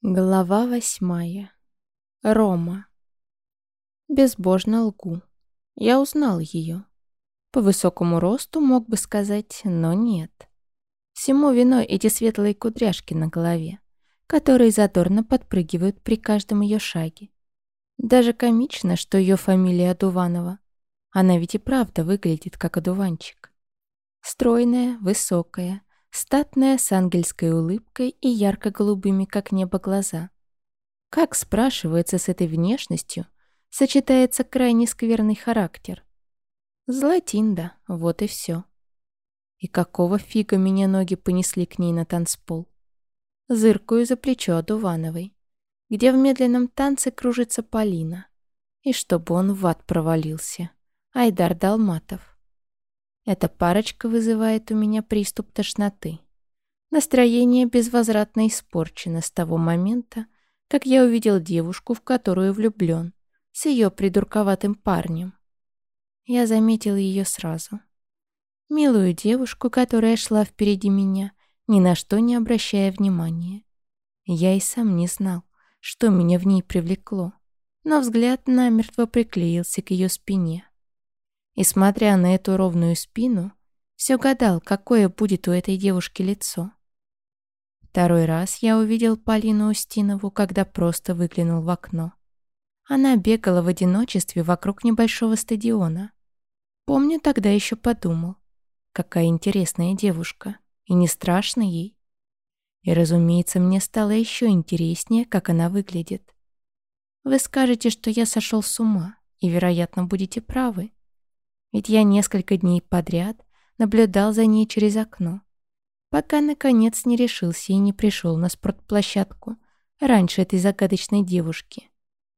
Глава восьмая. Рома. Безбожно лгу. Я узнал ее. По высокому росту мог бы сказать, но нет. Всему виной эти светлые кудряшки на голове, которые задорно подпрыгивают при каждом ее шаге. Даже комично, что ее фамилия Адуванова. Она ведь и правда выглядит как одуванчик. Стройная, высокая, статная с ангельской улыбкой и ярко-голубыми, как небо, глаза. Как, спрашивается, с этой внешностью сочетается крайне скверный характер? Златинда, вот и все. И какого фига меня ноги понесли к ней на танцпол? Зыркую за плечо Адувановой, где в медленном танце кружится Полина. И чтобы он в ад провалился. Айдар Далматов. Эта парочка вызывает у меня приступ тошноты. Настроение безвозвратно испорчено с того момента, как я увидел девушку, в которую влюблен, с ее придурковатым парнем. Я заметил ее сразу. Милую девушку, которая шла впереди меня, ни на что не обращая внимания. Я и сам не знал, что меня в ней привлекло, но взгляд намертво приклеился к ее спине. И смотря на эту ровную спину, все гадал, какое будет у этой девушки лицо. Второй раз я увидел Полину Устинову, когда просто выглянул в окно. Она бегала в одиночестве вокруг небольшого стадиона. Помню, тогда еще подумал, какая интересная девушка, и не страшно ей. И, разумеется, мне стало еще интереснее, как она выглядит. Вы скажете, что я сошел с ума, и, вероятно, будете правы. Ведь я несколько дней подряд наблюдал за ней через окно, пока, наконец, не решился и не пришел на спортплощадку раньше этой загадочной девушки.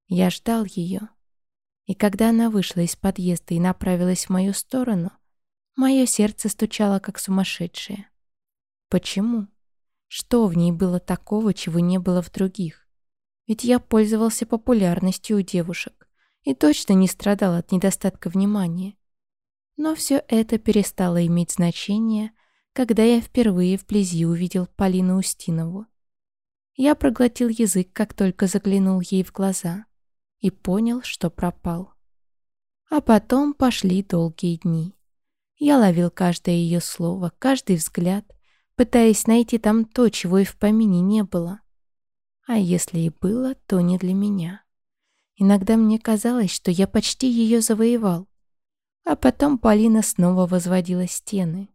Я ждал ее. И когда она вышла из подъезда и направилась в мою сторону, мое сердце стучало как сумасшедшее. Почему? Что в ней было такого, чего не было в других? Ведь я пользовался популярностью у девушек и точно не страдал от недостатка внимания. Но все это перестало иметь значение, когда я впервые вблизи увидел Полину Устинову. Я проглотил язык, как только заглянул ей в глаза, и понял, что пропал. А потом пошли долгие дни. Я ловил каждое ее слово, каждый взгляд, пытаясь найти там то, чего и в помине не было. А если и было, то не для меня. Иногда мне казалось, что я почти ее завоевал, а потом Полина снова возводила стены.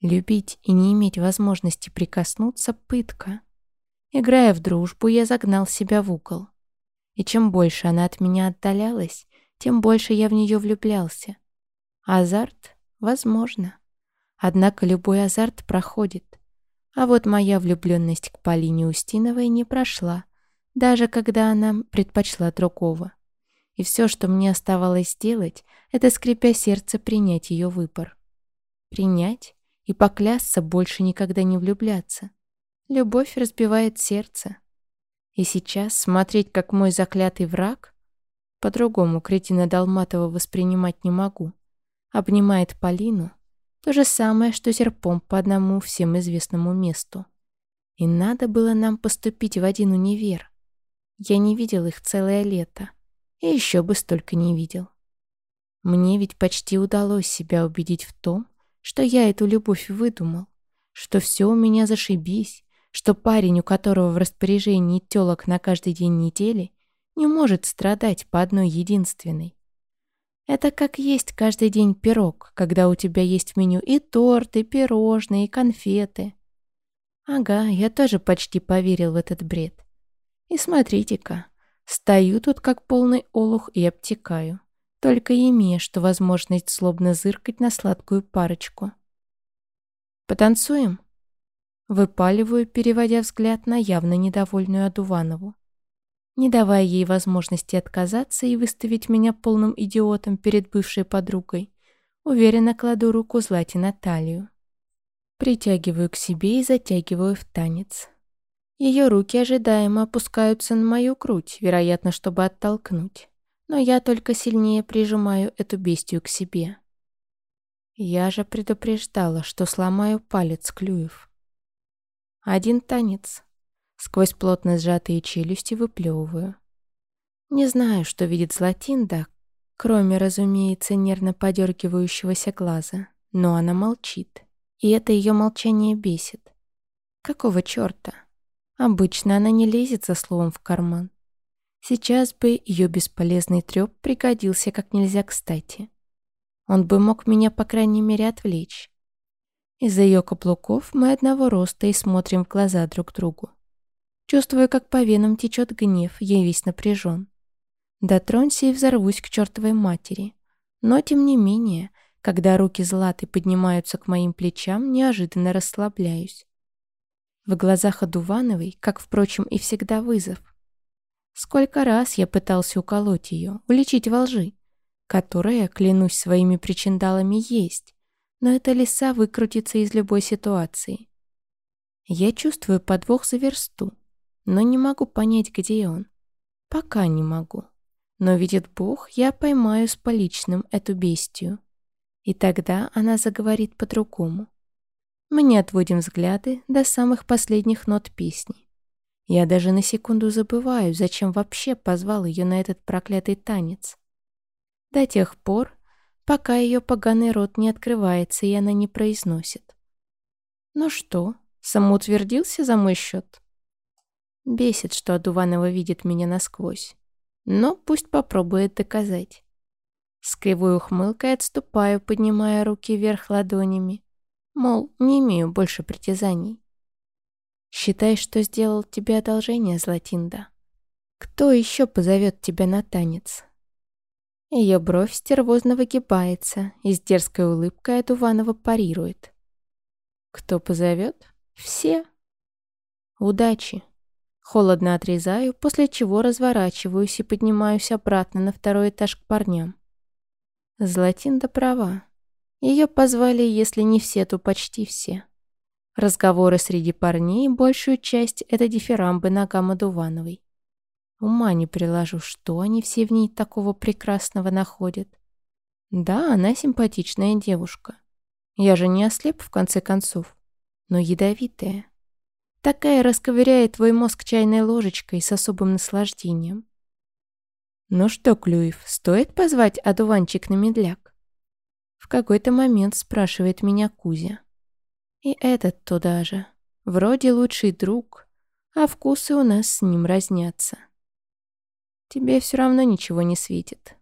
Любить и не иметь возможности прикоснуться — пытка. Играя в дружбу, я загнал себя в угол. И чем больше она от меня отдалялась, тем больше я в нее влюблялся. Азарт? Возможно. Однако любой азарт проходит. А вот моя влюбленность к Полине Устиновой не прошла, даже когда она предпочла другого. И все, что мне оставалось сделать, это, скрипя сердце, принять ее выбор. Принять и поклясться больше никогда не влюбляться. Любовь разбивает сердце. И сейчас смотреть, как мой заклятый враг, по-другому Кретина Долматова воспринимать не могу, обнимает Полину, то же самое, что серпом по одному всем известному месту. И надо было нам поступить в один универ. Я не видел их целое лето. И еще бы столько не видел. Мне ведь почти удалось себя убедить в том, что я эту любовь выдумал, что все у меня зашибись, что парень, у которого в распоряжении телок на каждый день недели, не может страдать по одной единственной. Это как есть каждый день пирог, когда у тебя есть в меню и торт, и пирожные, и конфеты. Ага, я тоже почти поверил в этот бред. И смотрите-ка, Стою тут как полный олух и обтекаю, только имея, что возможность злобно зыркать на сладкую парочку. «Потанцуем?» Выпаливаю, переводя взгляд на явно недовольную Адуванову. Не давая ей возможности отказаться и выставить меня полным идиотом перед бывшей подругой, уверенно кладу руку Злате на талию. Притягиваю к себе и затягиваю в танец. Ее руки ожидаемо опускаются на мою грудь, вероятно, чтобы оттолкнуть. Но я только сильнее прижимаю эту бестию к себе. Я же предупреждала, что сломаю палец Клюев. Один танец. Сквозь плотно сжатые челюсти выплевываю. Не знаю, что видит Златинда, кроме, разумеется, нервно подергивающегося глаза, но она молчит, и это ее молчание бесит. Какого черта? Обычно она не лезет за словом в карман. Сейчас бы ее бесполезный треп пригодился как нельзя кстати. Он бы мог меня, по крайней мере, отвлечь. Из-за ее каблуков мы одного роста и смотрим в глаза друг другу. Чувствую, как по венам течет гнев, я весь напряжен. Дотронься и взорвусь к чертовой матери. Но, тем не менее, когда руки Златы поднимаются к моим плечам, неожиданно расслабляюсь. В глазах Адувановой, как, впрочем, и всегда вызов. Сколько раз я пытался уколоть ее, уличить во лжи, которая, клянусь своими причиндалами, есть, но эта лиса выкрутится из любой ситуации. Я чувствую подвох за версту, но не могу понять, где он. Пока не могу. Но, видит Бог, я поймаю с поличным эту бестию. И тогда она заговорит по-другому. Мы не отводим взгляды до самых последних нот песни. Я даже на секунду забываю, зачем вообще позвал ее на этот проклятый танец. До тех пор, пока ее поганый рот не открывается и она не произносит. «Ну что, самоутвердился за мой счет?» Бесит, что Адуванова видит меня насквозь. Но пусть попробует доказать. С кривой ухмылкой отступаю, поднимая руки вверх ладонями. Мол, не имею больше притязаний. Считай, что сделал тебе одолжение, Златинда. Кто еще позовет тебя на танец? Ее бровь стервозно выгибается и с дерзкой улыбкой Адуванова парирует. Кто позовет? Все. Удачи. Холодно отрезаю, после чего разворачиваюсь и поднимаюсь обратно на второй этаж к парням. Златинда права. Ее позвали, если не все, то почти все. Разговоры среди парней, большую часть — это дифирамбы ногам Адувановой. Ума не приложу, что они все в ней такого прекрасного находят. Да, она симпатичная девушка. Я же не ослеп, в конце концов. Но ядовитая. Такая расковыряет твой мозг чайной ложечкой с особым наслаждением. Ну что, Клюев, стоит позвать одуванчик на медляк? В какой-то момент спрашивает меня Кузя. И этот туда же. Вроде лучший друг, а вкусы у нас с ним разнятся. Тебе все равно ничего не светит.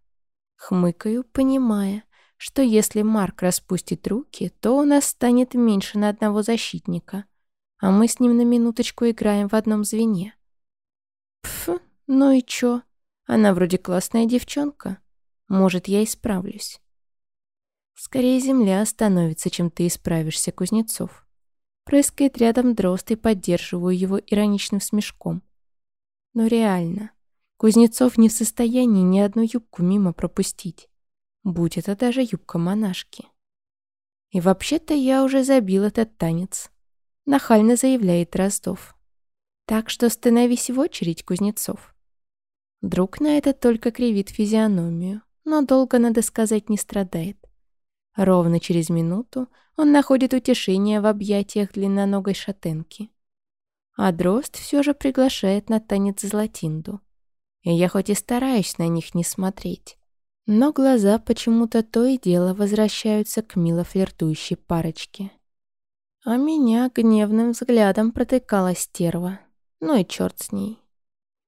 Хмыкаю, понимая, что если Марк распустит руки, то у нас станет меньше на одного защитника, а мы с ним на минуточку играем в одном звене. Пф, ну и чё? Она вроде классная девчонка. Может, я исправлюсь. Скорее земля остановится, чем ты исправишься, Кузнецов. Прыскает рядом дрозд и поддерживаю его ироничным смешком. Но реально, Кузнецов не в состоянии ни одну юбку мимо пропустить. Будь это даже юбка монашки. И вообще-то я уже забил этот танец. Нахально заявляет Ростов. Так что становись в очередь, Кузнецов. Друг на это только кривит физиономию, но долго, надо сказать, не страдает. Ровно через минуту он находит утешение в объятиях длинноногой шатенки. А дрозд все же приглашает на танец Златинду. Я хоть и стараюсь на них не смотреть, но глаза почему-то то и дело возвращаются к мило флиртующей парочке. А меня гневным взглядом протыкала стерва. Ну и черт с ней.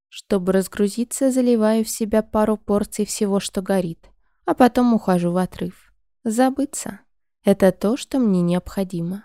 Чтобы разгрузиться, заливаю в себя пару порций всего, что горит, а потом ухожу в отрыв. Забыться — это то, что мне необходимо.